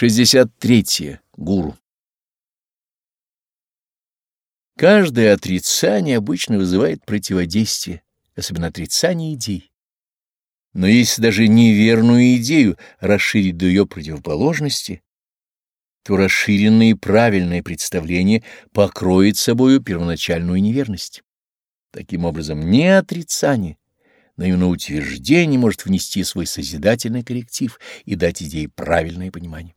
63. -е. Гуру. Каждое отрицание обычно вызывает противодействие, особенно отрицание идей. Но если даже неверную идею расширить до ее противоположности, то расширенное и правильное представление покроет собою первоначальную неверность. Таким образом, не отрицание, но именно утверждение может внести свой созидательный корректив и дать идее правильное понимание.